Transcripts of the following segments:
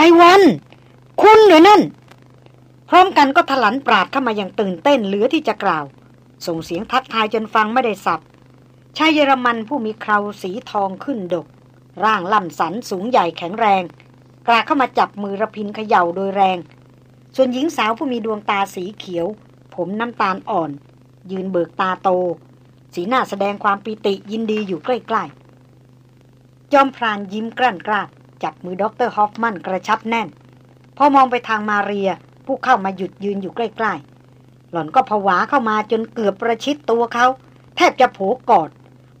รวัน คุณเหรอนั่น พร้อมกันก็ถลันปราดเข้ามาอย่างตื่นเต้นเหลือที่จะกล่าว ส่งเสียงทักทายจนฟังไม่ได้สับชายเยอรมันผู้มีเคราสีทองขึ้นดก ร่างล่ำสันสูงใหญ่แข็งแรง กลาเข้ามาจับมือระพินเขย่าโดยแรง ส่วนหญิงสาวผู้มีดวงตาสีเขียว ผมน้ำตาลอ่อน ยืนเบิกตาโต สีหน้าแสดงความปิติยินดีอยู่ใกล้ๆ จอมพรานยิ้มกลั้นกล้า จับมือด็อกเตอร์ฮอฟมันกระชับแน่น พอมองไปทางมาเรีย ผู้เข้ามาหยุดยืนอยู่ใกล้ๆ หล่อนก็ผวาเข้ามาจนเกือบประชิดตัวเขา แทบจะโผกอด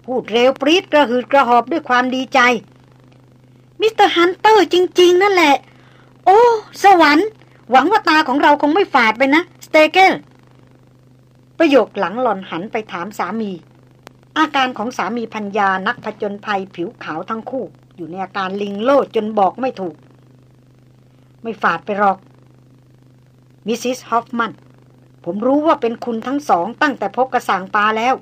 พูดเร็วปรีดกระหืดกระหอบด้วยความดีใจ Mister Hunter จริง ๆ นั่นแหละ โอ้ สวรรค์ หวังว่าตาของเราคงไม่ฝาดไปนะ สเตเกอร์ประโยคหลังหล่อนหันไปถามสามี อาการของสามีภรรยานักผจญภัยผิวขาวทั้งคู่ อยู่ในอาการลิงโลดจนบอกไม่ถูก ไม่ฝาดไปหรอก Mrs. ฮอฟมัน ผมรู้ว่าเป็นคุณทั้งสองตั้งแต่พบกระสางปลาแล้ว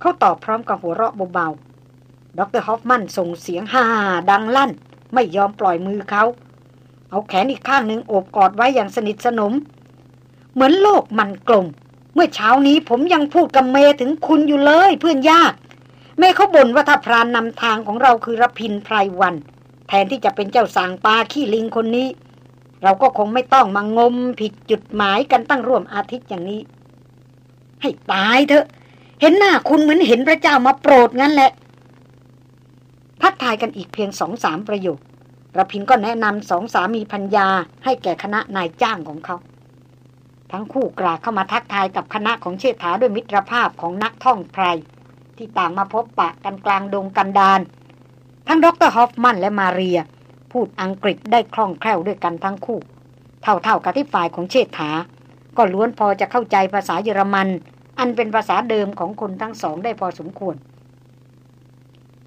เขาตอบพร้อมกับหัวเราะเบาๆดรฮอฟมันส่งเสียงฮ่าดังลั่น ไม่ยอมปล่อยมือเขา เอาแขนอีกข้างหนึ่งโอบกอดไว้อย่างสนิทสนม เหมือนโลกมันกลม เมื่อเช้านี้ผมยังพูดกับเมถึงคุณอยู่เลยเพื่อนยาก เมเขาบ่นว่าถ้าพรานนำทางของเราคือรพินไพรวัน แทนที่จะเป็นเจ้าสางปลาขี้ลิงคนนี้ เราก็คงไม่ต้องมางมผิดจุดหมายกันตั้งร่วมอาทิตย์อย่างนี้ ให้ตายเถอะ เห็นหน้าคุณเหมือนเห็นพระเจ้ามาโปรดงั้นแหละทักทายกันอีกเพียงสองสามประโยคระพินก็แนะนำสองสามีพัญญาให้แก่คณะนายจ้างของเขา ทั้งคู่กราเข้ามาทักทายกับคณะของเชษฐาด้วยมิตรภาพของนักท่องไพร ที่ต่างมาพบปะกันกลางดงกันดานทั้งดรฮอฟมันและมาเรีย พูดอังกฤษได้คล่องแคล่วด้วยกันทั้งคู่ เท่าๆกับที่ฝ่ายของเชษฐา ก็ล้วนพอจะเข้าใจภาษาเยอรมัน อันเป็นภาษาเดิมของคนทั้งสองได้พอสมควร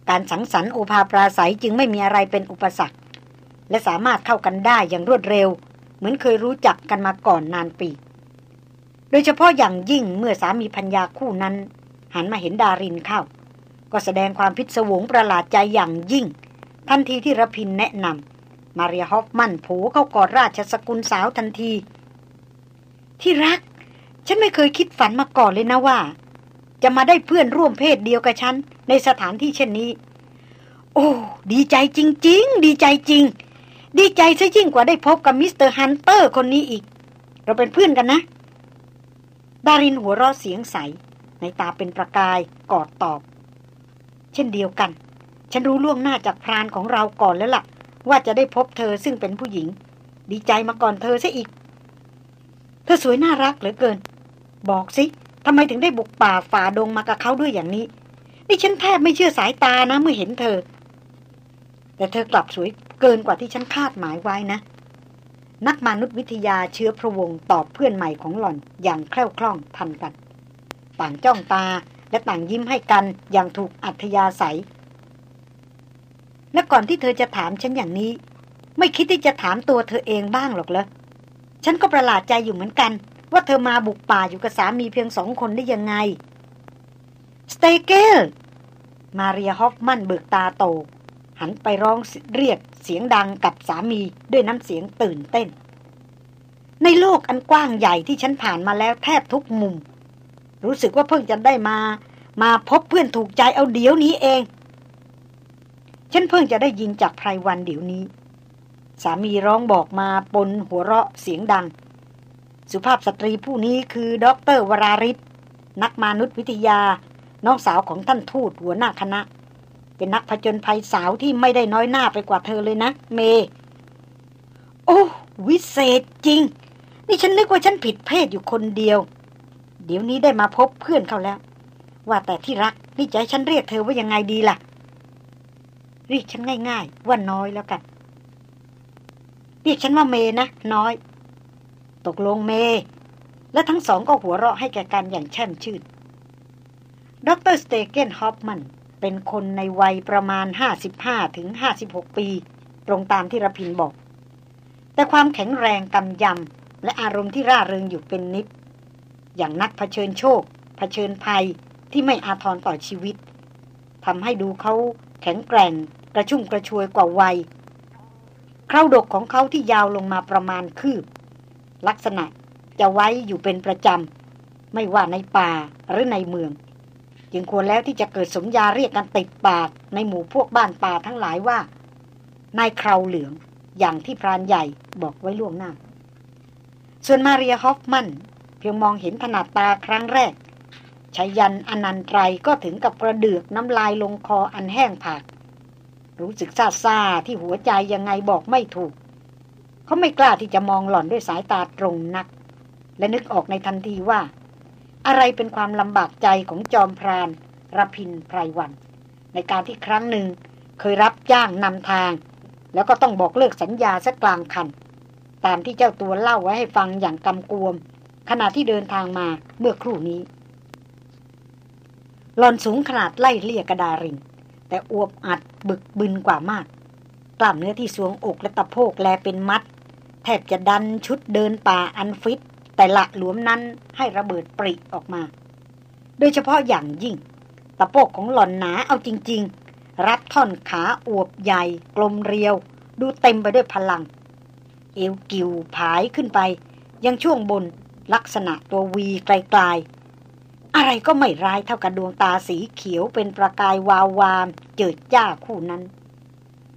การสังสรรค์โอภาปราศัยจึงไม่มีอะไรเป็นอุปสรรค และสามารถเข้ากันได้อย่างรวดเร็ว เหมือนเคยรู้จักกันมาก่อนนานปี โดยเฉพาะอย่างยิ่งเมื่อสามีพัญญาคู่นั้น หันมาเห็นดารินเข้า ก็แสดงความพิศวงประหลาดใจอย่างยิ่ง ทันทีที่ระพินแนะนำมาเรียฮอฟมันผูเข้ากอดราชสกุลสาวทันที ที่รัก ฉันไม่เคยคิดฝันมาก่อนเลยนะว่า จะมาได้เพื่อนร่วมเพศเดียวกับฉัน ในสถานที่เช่นนี้ โอ้ดีใจจริง ๆ ดีใจจริง ดีใจซะยิ่งกว่าได้พบกับ Mister Hunter คนนี้อีก เราเป็นเพื่อนกันนะดารินหัวเราะเสียงใส ในตาเป็นประกายกอดตอบ เช่นเดียวกัน ฉันรู้ล่วงหน้าจากพรานของเราก่อนแล้วล่ะ ว่าจะได้พบเธอซึ่งเป็นผู้หญิง ดีใจมาก่อนเธอซะอีก เธอสวยน่ารักเหลือเกิน บอกสิทำไมถึงได้บุกป่าฝ่าดงมากับเขาด้วยอย่างนี้ นี่ฉันแทบไม่เชื่อสายตานะเมื่อเห็นเธอ แต่เธอกลับสวยเกินกว่าที่ฉันคาดหมายไว้นะ นักมนุษยวิทยาเชื้อพระวงศ์ตอบเพื่อนใหม่ของหล่อนอย่างแคล่วคล่องทันกัน ต่างจ้องตาและต่างยิ้มให้กันอย่างถูกอัธยาศัย และก่อนที่เธอจะถามฉันอย่างนี้ ไม่คิดที่จะถามตัวเธอเองบ้างหรอกเหรอ ฉันก็ประหลาดใจอยู่เหมือนกัน ว่าเธอมาบุกป่าอยู่กับสามีเพียงสองคนได้ยังไง สเตเกล มาเรียฮอฟมันเบิกตาโต หันไปร้องเรียกเสียงดังกับสามีด้วยน้ำเสียงตื่นเต้น ในโลกอันกว้างใหญ่ที่ฉันผ่านมาแล้วแทบทุกมุม รู้สึกว่าเพิ่งจะได้มา มาพบเพื่อนถูกใจเอาเดี๋ยวนี้เอง ฉันเพิ่งจะได้ยินจากไพรวันเดี๋ยวนี้ สามีร้องบอกมาปนหัวเราะเสียงดัง สุภาพสตรีผู้นี้คือด็อเตอร์วราริศนักมนุษยวิทยา น้องสาวของท่านทูตหัวหน้าคณะ เป็นนักผจญภัยสาวที่ไม่ได้น้อยหน้าไปกว่าเธอเลยนะ เม โอ้ วิเศษจริง นี่ฉันนึกว่าฉันผิดเพศอยู่คนเดียว เดี๋ยวนี้ได้มาพบเพื่อนเขาแล้ว ว่าแต่ที่รักนี่จะให้ฉันเรียกเธอว่ายังไงดีล่ะ เรียกฉันง่ายๆ ว่าน้อยแล้วกัน เรียกฉันว่าเมนะน้อย ตกลงเม และทั้งสองก็หัวเราะให้แก่กันอย่างแช่มชื่นดรสเตเกนฮอปมันเป็นคนในวัยประมาณ 55 ถึง 56 ปี ตรงตามที่ระพินบอก แต่ความแข็งแรงกำยำและอารมณ์ที่ร่าเริงอยู่เป็นนิด อย่างนักเผชิญโชค เผชิญภัยที่ไม่อาทรต่อชีวิตทำให้ดูเขาแข็งแกร่ง กระชุ่มกระชวยกว่าวัยคราวดกของเขาที่ยาวลงมาประมาณคืบ ลักษณะจะไว้อยู่เป็นประจำ ไม่ว่าในป่าหรือในเมือง จึงควรแล้วที่จะเกิดสมญาเรียกกันติดปากในหมู่พวกบ้านป่าทั้งหลายว่านายคราวเหลืองอย่างที่พรานใหญ่บอกไว้ล่วงหน้า ส่วนมาเรียฮอฟมัน พียงมองเห็นถนัดตาครั้งแรกชายันอนันตรายก็ถึงกับกระเดือกน้ำลายลงคออันแห้งผาก รู้สึกซาซาที่หัวใจยังไงบอกไม่ถูก เขาไม่กล้าที่จะมองหล่อนด้วยสายตาตรงนัก และนึกออกในทันทีว่า อะไรเป็นความลำบากใจของจอมพรานรพินไพรวัน ในการที่ครั้งหนึ่งเคยรับจ้างนำทาง แล้วก็ต้องบอกเลิกสัญญาสักกลางคัน ตามที่เจ้าตัวเล่าไว้ให้ฟังอย่างกำกวม ขณะที่เดินทางมาเมื่อครู่นี้หลอนสูงขนาดไล่เลี่ยกระดารินแต่อวบอัดบึกบึนกว่ามาก กล้ามเนื้อที่สวงอกและตะโพกแลเป็นมัด แทบจะดันชุดเดินป่าอันฟิต แต่ละหลวมนั้นให้ระเบิดปริออกมา โดยเฉพาะอย่างยิ่ง ตะโพกของหล่อนหนาเอาจริง ๆ รับท่อนขาอวบใหญ่ กลมเรียว ดูเต็มไปด้วยพลัง เอวกิวผายขึ้นไป ยังช่วงบน ลักษณะตัววีไกลๆ อะไรก็ไม่ร้ายเท่ากับดวงตาสีเขียวเป็นประกายวาววามเจิดจ้าคู่นั้น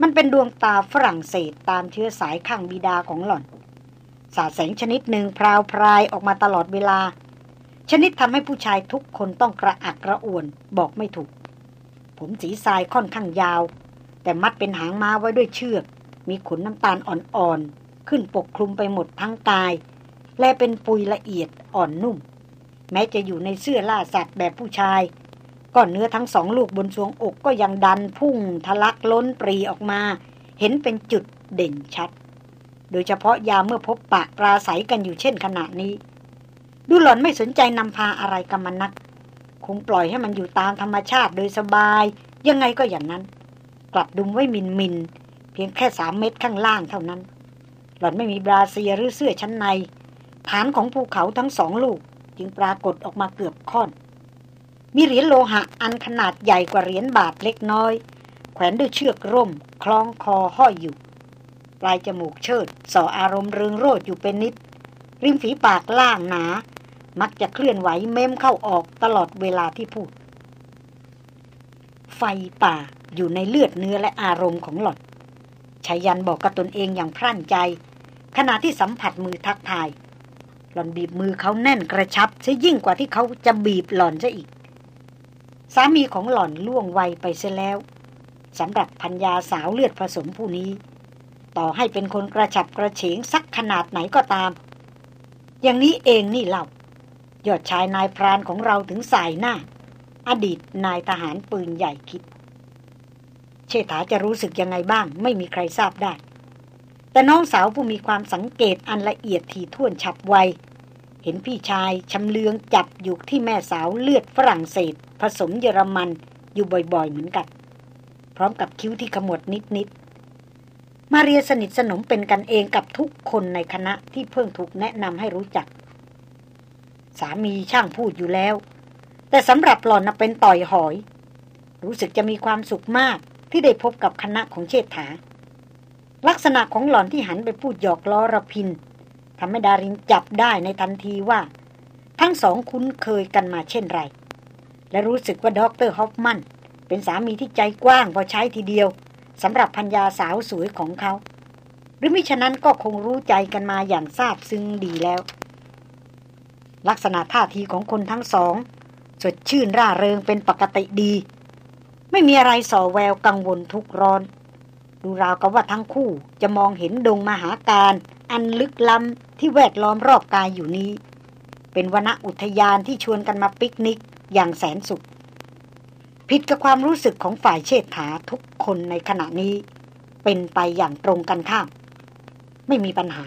มันเป็นดวงตาฝรั่งเศสตามเชื้อสายข้างบิดาของหล่อน สาแสงชนิดหนึ่งพราวพรายออกมาตลอดเวลา ชนิดทำให้ผู้ชายทุกคนต้องกระอักกระอ่วนบอกไม่ถูก ผมสีทรายค่อนข้างยาว แต่มัดเป็นหางม้าไว้ด้วยเชือก มีขนน้ำตาลอ่อนๆขึ้นปกคลุมไปหมดทั้งกาย และเป็นปุยละเอียดอ่อนนุ่ม แม้จะอยู่ในเสื้อล่าสัตว์แบบผู้ชายก้อนเนื้อทั้งสองลูกบนทรวงอกก็ยังดันพุ่งทะลักล้นปรีออกมา เห็นเป็นจุดเด่นชัด โดยเฉพาะยาเมื่อพบปะปราศัยกันอยู่เช่นขณะนี้ ดูหล่อนไม่สนใจนำพาอะไรกับมันนัก คงปล่อยให้มันอยู่ตามธรรมชาติโดยสบาย ยังไงก็อย่างนั้น กลับดุมไว้มินมินเพียงแค่สามเม็ดข้างล่างเท่านั้น หล่อนไม่มีบราเซียหรือเสื้อชั้นใน ฐานของภูเขาทั้งสองลูกจึงปรากฏออกมาเกือบค่อน มีเหรียญโลหะอันขนาดใหญ่กว่าเหรียญบาทเล็กน้อย แขวนด้วยเชือกร่ม คล้องคอห้อยอยู่ ปลายจมูกเชิด ส่ออารมณ์เริงโรดอยู่เป็นนิด ริมฝีปากล่างหนา มักจะเคลื่อนไหวเม้มเข้าออกตลอดเวลาที่พูด ไฟป่าอยู่ในเลือดเนื้อและอารมณ์ของหล่อนชายันบอกกับตนเองอย่างพรั่นใจ ขณะที่สัมผัสมือทักทาย หล่อนบีบมือเขาแน่นกระชับซะยิ่งกว่าที่เขาจะบีบหล่อนซะอีก สามีของหล่อนล่วงวัยไปเสียแล้วสำหรับพัญญาสาวเลือดผสมผู้นี้ ต่อให้เป็นคนกระฉับกระเฉงสักขนาดไหนก็ตาม อย่างนี้เองนี่เล่ายอดชายนายพรานของเราถึงสายหน้า อดีตนายทหารปืนใหญ่คิด เชษฐาจะรู้สึกยังไงบ้าง ไม่มีใครทราบได้ แต่น้องสาวผู้มีความสังเกตอันละเอียดถี่ถ้วนฉับไว เห็นพี่ชายชำเลืองจับอยู่ที่แม่สาวเลือดฝรั่งเศส ผสมเยอรมันอยู่บ่อยๆเหมือนกัน พร้อมกับคิ้วที่ขมวดนิดๆ มาเรียสนิทสนมเป็นกันเองกับทุกคนในคณะที่เพิ่งถูกแนะนำให้รู้จัก สามีช่างพูดอยู่แล้ว แต่สำหรับหล่อนเป็นต่อยหอย รู้สึกจะมีความสุขมากที่ได้พบกับคณะของเชษฐา ลักษณะของหล่อนที่หันไปพูดหยอกล้อระพินทำให้ดารินจับได้ในทันทีว่า ทั้งสองคุ้นเคยกันมาเช่นไร และรู้สึกว่าด็อกเตอร์ฮอฟมัน เป็นสามีที่ใจกว้างพอใช้ทีเดียวสำหรับภรรยาสาวสวยของเขา หรือมิฉะนั้นก็คงรู้ใจกันมาอย่างซาบซึ้งดีแล้ว ลักษณะท่าทีของคนทั้งสอง สดชื่นร่าเริงเป็นปกติดี ไม่มีอะไรส่อแววกังวลทุกร้อน ดูราวกับว่าทั้งคู่จะมองเห็นดงมหาการ อันลึกล้ำที่แวดล้อมรอบกายอยู่นี้ เป็นวณอุทยานที่ชวนกันมาปิกนิกอย่างแสนสุข ผิดกับความรู้สึกของฝ่ายเชษฐาทุกคนในขณะนี้ เป็นไปอย่างตรงกันข้าม ไม่มีปัญหา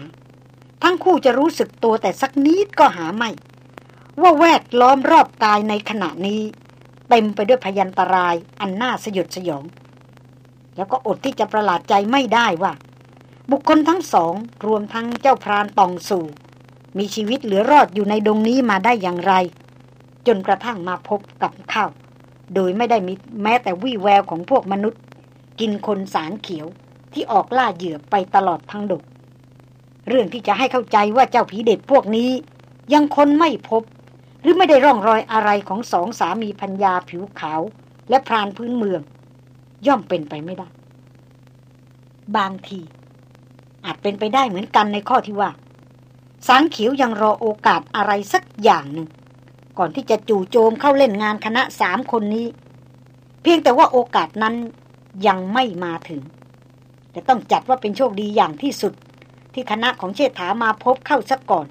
ทั้งคู่จะรู้สึกตัวแต่สักนิดก็หาไม่ ว่าแวดล้อมรอบกายในขณะนี้ เต็มไปด้วยพยันตรายอันน่าสยดสยอง แล้วก็อดที่จะประหลาดใจไม่ได้ว่า บุคคลทั้งสองรวมทั้งเจ้าพรานตองสู่ มีชีวิตเหลือรอดอยู่ในดงนี้มาได้อย่างไร จนกระทั่งมาพบกับข้าวโดยไม่ได้มีแม้แต่วี่แววของพวกมนุษย์ กินคนสารเขียวที่ออกล่าเหยื่อไปตลอดทั้งดก เรื่องที่จะให้เข้าใจว่าเจ้าผีเด็ดพวกนี้ ยังคนไม่พบ หรือไม่ได้ร่องรอยอะไรของสองสามีพัญญาผิวขาว และพรานพื้นเมือง ย่อมเป็นไปไม่ได้ บางที อาจเป็นไปได้เหมือนกันในข้อที่ว่า สางเขียวยังรอโอกาสอะไรสักอย่างหนึ่ง ก่อนที่จะจู่โจมเข้าเล่นงานคณะสามคนนี้ เพียงแต่ว่าโอกาสนั้นยังไม่มาถึง แต่ต้องจัดว่าเป็นโชคดีอย่างที่สุด ที่คณะของเชษฐามาพบเข้าซะก่อน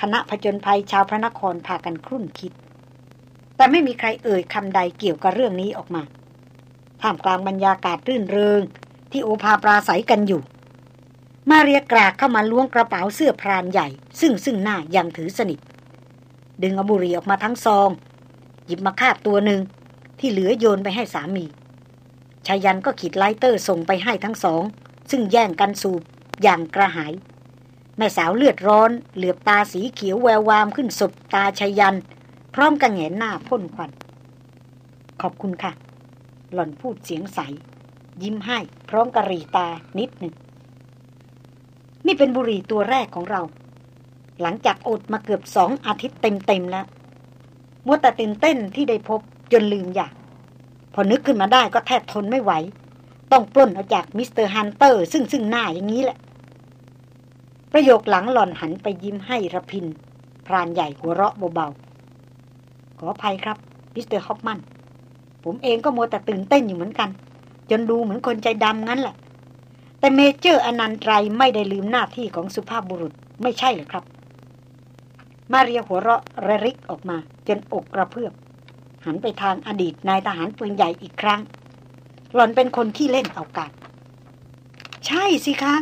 คณะผจญภัยชาวพระนครพากันครุ่นคิด แต่ไม่มีใครเอ่ยคำใดเกี่ยวกับเรื่องนี้ออกมา ท่ามกลางบรรยากาศรื่นเริง ที่โอภาปราศัยกันอยู่ มาเรียกรากเข้ามาล้วงกระเป๋าเสื้อพรานใหญ่ ซึ่งซึ่งหน้ายังถือสนิท ดึงอบุรีออกมาทั้งซอง หยิบมาคาบตัวหนึ่งที่เหลือโยนไปให้สามีชายันก็ขีดไลเตอร์ส่งไปให้ทั้งสอง ซึ่งแย่งกันสูบอย่างกระหาย แม่สาวเลือดร้อน เหลือบตาสีเขียวแวววามขึ้นสบตาชายัน พร้อมกับแงนหน้าพ่นควัน ขอบคุณค่ะ หล่อนพูดเสียงใส ยิ้มให้ พร้อมกระรีตานิดหนึ่ง นี่เป็นบุหรี่ตัวแรกของเรา หลังจากอดมาเกือบสองอาทิตย์เต็มๆแล้วมัวแต่ตื่นเต้นที่ได้พบจนลืมอยาก พอนึกขึ้นมาได้ก็แทบทนไม่ไหว ต้องปล้นเอาจาก Mister Hunter ซึ่งๆหน้าอย่างนี้แหละ ประโยคหลังหล่อนหันไปยิ้มให้ระพิน พรานใหญ่หัวเราะเบาๆขออภัยครับ Mrs. ฮอฟมัน ผมเองก็มัวแต่ตื่นเต้นอยู่เหมือนกัน จนดูเหมือนคนใจดำงั้นแหละ แต่ Major อนันตรัยไม่ได้ลืมหน้าที่ของสุภาพบุรุษไม่ใช่หรือครับ มาเรียหัวเราะระริกออกมา จนอกกระเพื่อมหันไปทางอดีตนายทหารปืนใหญ่อีกครั้ง หล่อนเป็นคนขี้เล่นเอาการใช่สิคะ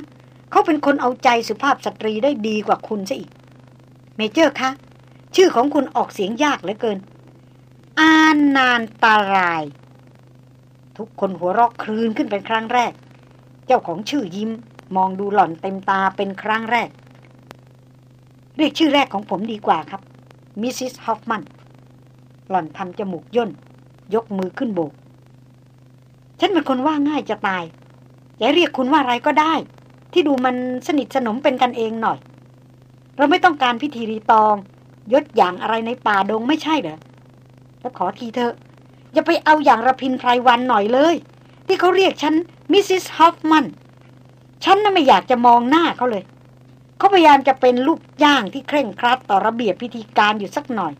เขาเป็นคนเอาใจสุภาพสตรีได้ดีกว่าคุณซะอีก Major คะ ชื่อของคุณออกเสียงยากเหลือเกิน อานนานตาราย ทุกคนหัวเราะครืนขึ้นเป็นครั้งแรก เจ้าของชื่อยิ้มมองดูหล่อนเต็มตาเป็นครั้งแรก เรียกชื่อแรกของผมดีกว่าครับ มิสซิสฮอฟมัน หล่อนทำจมูกย่น ยกมือขึ้นโบก ฉันเป็นคนว่าง่ายจะตายจะเรียกคุณว่าอะไรก็ได้ ที่ดูมันสนิทสนมเป็นกันเองหน่อย เราไม่ต้องการพิธีรีตอง ยศอย่างอะไรในป่าดงไม่ใช่เหรอ แล้วขอทีเถอะ อย่าไปเอาอย่างระพินไพรวันหน่อยเลย ที่เขาเรียกฉัน Mrs. ฮอฟมันฉันน่ะไม่อยากจะมองหน้าเขาเลย เขาพยายามจะเป็นลูกจ้างที่เคร่งครัดต่อระเบียบพิธีการอยู่สักหน่อย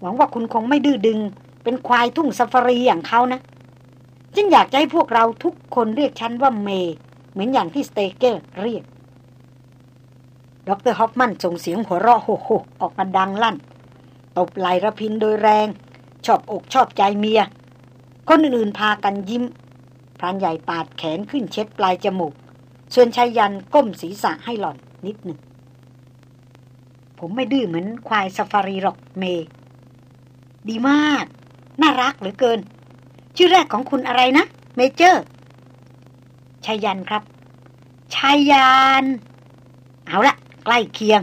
หวังว่าคุณคงไม่ดื้อดึง เป็นควายทุ่งซาฟารีอย่างเขานะ ฉันอยากจะให้พวกเราทุกคนเรียกฉันว่าเมย์เหมือนอย่างที่สเตเกอร์เรียก ดรฮอฟมันส่งเสียงหัวเราะโหโหออกมาดังลั่น ตบไหลระพินโดยแรง ชอบอกชอบใจเมีย คนอื่นๆพากันยิ้ม พรานใหญ่ปาดแขนขึ้นเช็ดปลายจมูก ส่วนไชยยันต์ก้มศีรษะให้หล่อนนิดหนึ่ง ผมไม่ดื้อเหมือนควายซาฟารีหรอกเม ดีมาก น่ารักเหลือเกิน ชื่อแรกของคุณอะไรนะ Major ไชยยันต์ครับชายยันเอาละใกล้เคียง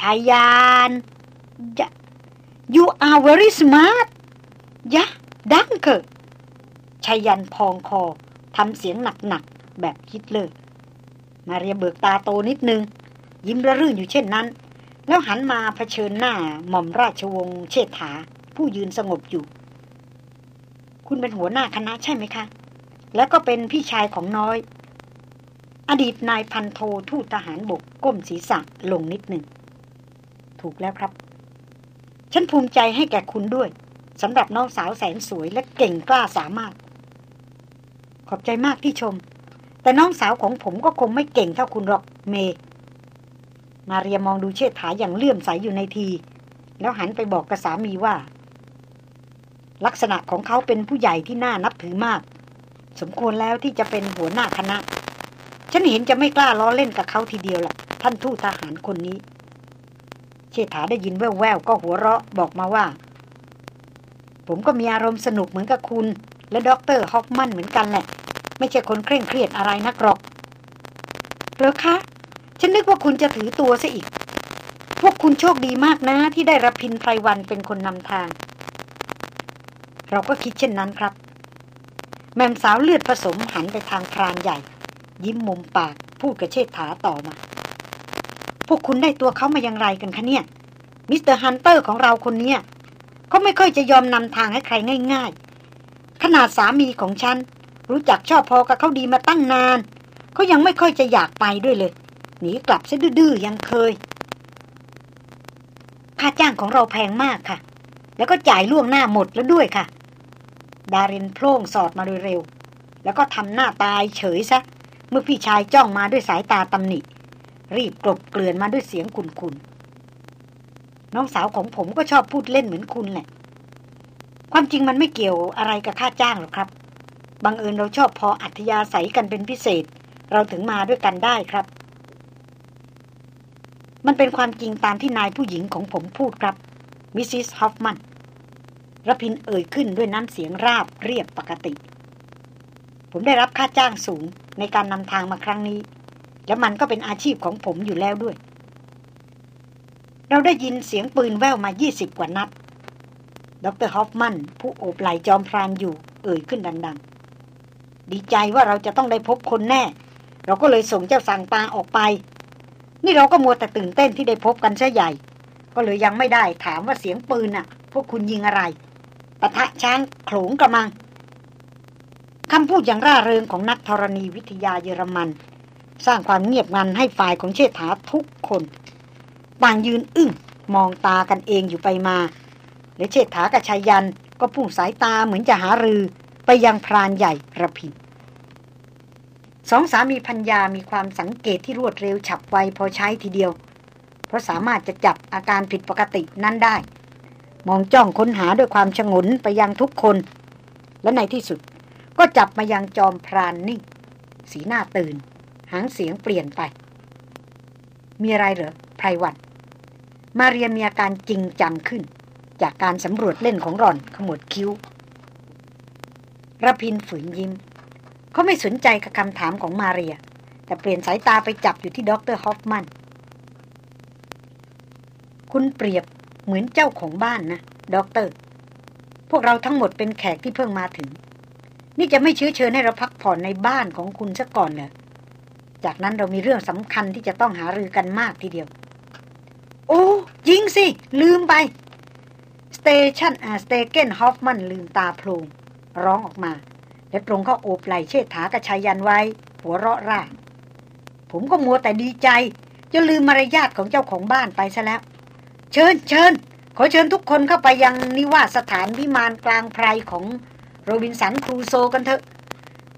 ชายยัน you are very smart ยะดังเกอชายันพองคอทำเสียงหนักๆ แบบคิดเลยมาเรียเบิกตาโตนิดนึง ยิ้มระรื่นอยู่เช่นนั้น แล้วหันมาเผชิญหน้าหม่อมราชวงศ์เชษฐา ผู้ยืนสงบอยู่ คุณเป็นหัวหน้าคณะใช่ไหมคะ แล้วก็เป็นพี่ชายของน้อย อดีตนายพันโททูตทหารบกก้มศีรษะลงนิดหนึ่ง ถูกแล้วครับ ฉันภูมิใจให้แก่คุณด้วยสำหรับน้องสาวแสนสวยและเก่งกล้าสามารถ ขอบใจมากที่ชม แต่น้องสาวของผมก็คงไม่เก่งเท่าคุณหรอกเม มาเรียมองดูเชิดถาอย่างเลื่อมใสยอยู่ในที แล้วหันไปบอกกับสามีว่า ลักษณะของเขาเป็นผู้ใหญ่ที่น่านับถือมาก สมควรแล้วที่จะเป็นหัวหน้าคณะ ฉันเห็นจะไม่กล้าล้อเล่นกับเขาทีเดียวล่ะท่านทูตทหารคนนี้ เชษฐาได้ยินแว่วๆก็หัวเราะบอกมาว่า ผมก็มีอารมณ์สนุกเหมือนกับคุณ และด็อกเตอร์ฮอฟมันเหมือนกันแหละ ไม่ใช่คนเคร่งเครียดอะไรนักหรอกหรือคะ ฉันนึกว่าคุณจะถือตัวซะอีก พวกคุณโชคดีมากนะ ที่ได้ระพินไพรวันเป็นคนนำทาง เราก็คิดเช่นนั้นครับ แม่มสาวเลือดผสมหันไปทางพรานใหญ่ ยิ้มมุมปากพูดกับเชษฐาต่อมา พวกคุณได้ตัวเขามาอย่างไรกันคะเนี่ย Mister Hunter ของเราคนเนี้ยเขาไม่ค่อยจะยอมนำทางให้ใครง่าย ๆ ขนาดสามีของฉัน รู้จักชอบพอกับเขาดีมาตั้งนานเขายังไม่ค่อยจะอยากไปด้วยเลย หนีกลับซะดื้อๆยังเคย ค่าจ้างของเราแพงมากค่ะ แล้วก็จ่ายล่วงหน้าหมดแล้วด้วยค่ะ ดารินโพล่งสอดมาโดยเร็ว แล้วก็ทำหน้าตายเฉยซะ เมื่อพี่ชายจ้องมาด้วยสายตาตำหนิ รีบกลบเกลื่อนมาด้วยเสียงคุนคุนน้องสาวของผมก็ชอบพูดเล่นเหมือนคุณแหละ ความจริงมันไม่เกี่ยวอะไรกับค่าจ้างหรอกครับ บังเอิญเราชอบพออัธยาศัยกันเป็นพิเศษ เราถึงมาด้วยกันได้ครับ มันเป็นความจริงตามที่นายผู้หญิงของผมพูดครับ มิสซิสฮอฟมันระพินเอ่ยขึ้นด้วยน้ำเสียงราบเรียบปกติ ผมได้รับค่าจ้างสูงในการนำทางมาครั้งนี้ และมันก็เป็นอาชีพของผมอยู่แล้วด้วย เราได้ยินเสียงปืนแว่วมา 20 กว่านัด ดรฮอฟมัน ผู้โอบไหลจอมพรานอยู่ เอ่ยขึ้นดัง ๆ ดีใจว่าเราจะต้องได้พบคนแน่ เราก็เลยส่งเจ้าสั่งปาออกไป นี่เราก็มัวแต่ตื่นเต้นที่ได้พบกันซะใหญ่ ก็เลยยังไม่ได้ถามว่าเสียงปืนน่ะ พวกคุณยิงอะไรปะทะช้างโขลงกระมังคำพูดอย่างร่าเริงของนักธรณีวิทยาเยอรมัน สร้างความเงียบงันให้ฝ่ายของเชษฐาทุกคนต่างยืนอึ้งมองตากันเองอยู่ไปมา และเชษฐากับชายยันก็พุ่งสายตาเหมือนจะหารือไปยังพรานใหญ่ระพินสองสามีพัญญามีความสังเกตที่รวดเร็วฉับไวพอใช้ทีเดียว เพราะสามารถจะจับอาการผิดปกตินั้นได้ มองจ้องค้นหาด้วยความชงนไปยังทุกคน และในที่สุดก็จับมายังจอมพรานนิ่งสีหน้าตื่นางเสียงเปลี่ยนไป มีอะไรเหรอไพรวัน มาเรียมีอาการจริงจังขึ้น จากการสำรวลเล่นของหล่อนขมวดคิ้วระพินฝืนยิ้ม เขาไม่สนใจกับคำถามของมาเรีย แต่เปลี่ยนสายตาไปจับอยู่ที่ด็อกเตอร์ฮอฟมัน คุณเปรียบเหมือนเจ้าของบ้านนะด็อกเตอร์ พวกเราทั้งหมดเป็นแขกที่เพิ่งมาถึง นี่จะไม่เชื้อเชิญให้เราพักผ่อนในบ้านของคุณซะก่อนเหรอ จากนั้นเรามีเรื่องสำคัญที่จะต้องหารือกันมากทีเดียว โอ้ยิงสิ ลืมไปสเตชันอ่าสเตเกนฮอฟมันลืมตาโพลงร้องออกมา และตรงเข้าโอบไหล่เชษฐากะชายันไว้ หัวเราะร่าผมก็มัวแต่ดีใจ จะลืมมารยาทของเจ้าของบ้านไปซะแล้ว เชิญเชิญขอเชิญทุกคนเข้าไปยังนิวาสถานวิมานกลางไพรของโรบินสันครูโซกันเถอะ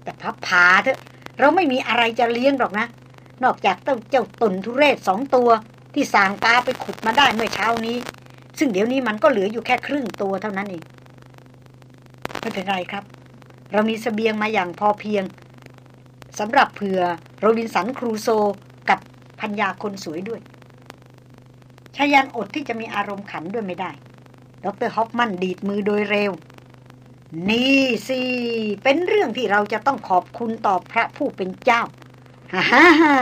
แต่พับผาเถอะ เราไม่มีอะไรจะเลี้ยงหรอกนะ นอกจากเต้าเจ้าตุนทุเรศสองตัว ที่สางปลาไปขุดมาได้เมื่อเช้านี้ ซึ่งเดี๋ยวนี้มันก็เหลืออยู่แค่ครึ่งตัวเท่านั้นเองไม่เป็นไรครับ เรามีสเสบียงมาอย่างพอเพียงสำหรับเผื่อโรบินสันครูโซกับพัญญาคนสวยด้วยชายันอดที่จะมีอารมณ์ขันด้วยไม่ได้ ดรฮอฟมันดีดมือโดยเร็ว นี่สิ เป็นเรื่องที่เราจะต้องขอบคุณต่อพระผู้เป็นเจ้าฮ่าฮ่า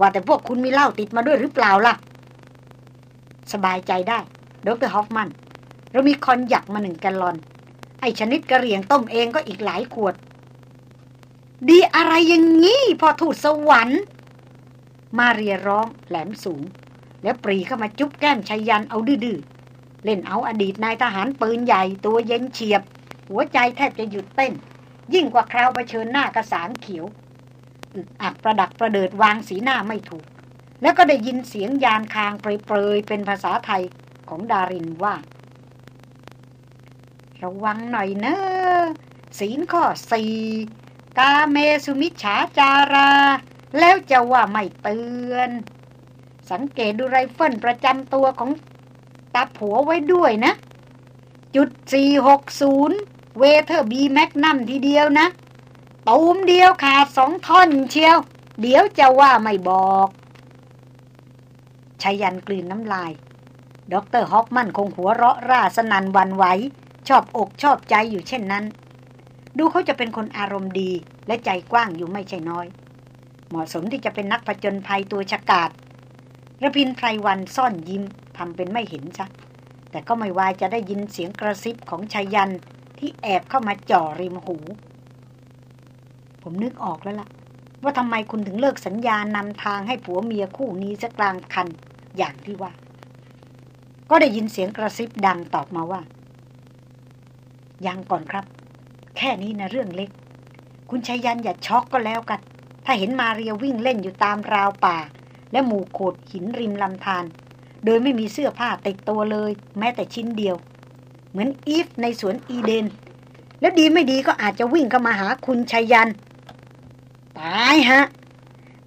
ว่าแต่พวกคุณมีเหล้าติดมาด้วยหรือเปล่าล่ะ สบายใจได้ดรฮอฟมัน เรามีคอนยักมาหนึ่งแกลลอน ไอชนิดกระเหรี่ยงต้มเองก็อีกหลายขวด ดีอะไรอย่างงี้พอถูดสวรรค์ มาเรียร้องแหลมสูง แล้วปรีเข้ามาจุ๊บแก้มชัยยันเอาดื้อเล่นเอาอดีตนายทหารปืนใหญ่ตัวเย็นเฉียบ หัวใจแทบจะหยุดเต้น ยิ่งกว่าคราวเผชิญหน้ากระสางเขียวอึกอักประดักประเดิดวางสีหน้าไม่ถูก แล้วก็ได้ยินเสียงยานคางเปรยๆเป็นภาษาไทยของดารินว่า ระวังหน่อยเนอะศีลข้อสี่กาเมสุมิฉาจารา แล้วจะว่าไม่เตือน สังเกตดูไรเฟิลประจำตัวของตาผัวไว้ด้วยนะ จุดสี่หกศูนย์ Weatherby Magnum ทีเดียวนะตูมเดียวขาดสองท่อนเชียว เดี๋ยวจะว่าไม่บอกชายันกลืนน้ำลาย ด็อกเตอร์ฮอฟมันคงหัวเราะร่าสนั่นหวั่นไหว ชอบอกชอบใจอยู่เช่นนั้น ดูเขาจะเป็นคนอารมณ์ดีและใจกว้างอยู่ไม่ใช่น้อย เหมาะสมที่จะเป็นนักผจญภัยตัวฉกาดระพินไพรวันซ่อนยิ้มทำเป็นไม่เห็นซะ แต่ก็ไม่วายจะได้ยินเสียงกระซิบของชายันที่แอบเข้ามาจ่อริมหู ผมนึกออกแล้วล่ะ ว่าทำไมคุณถึงเลิกสัญญานำทางให้ผัวเมียคู่นี้สักกลางคันอย่างที่ว่า ก็ได้ยินเสียงกระซิบดังตอบมาว่า ยังก่อนครับ แค่นี้นะเรื่องเล็ก คุณชายันอย่าช็อกก็แล้วกัน ถ้าเห็นมาเรียวิ่งเล่นอยู่ตามราวป่า และหมู่โขดหินริมลำธาร โดยไม่มีเสื้อผ้าติดตัวเลย แม้แต่ชิ้นเดียว เหมือนอีฟในสวนอีเดน แล้วดีไม่ดีก็อาจจะวิ่งเข้ามาหาคุณชัยยัน ตายฮะ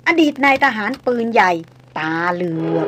อดีตนายทหารปืนใหญ่ ตาเหลือก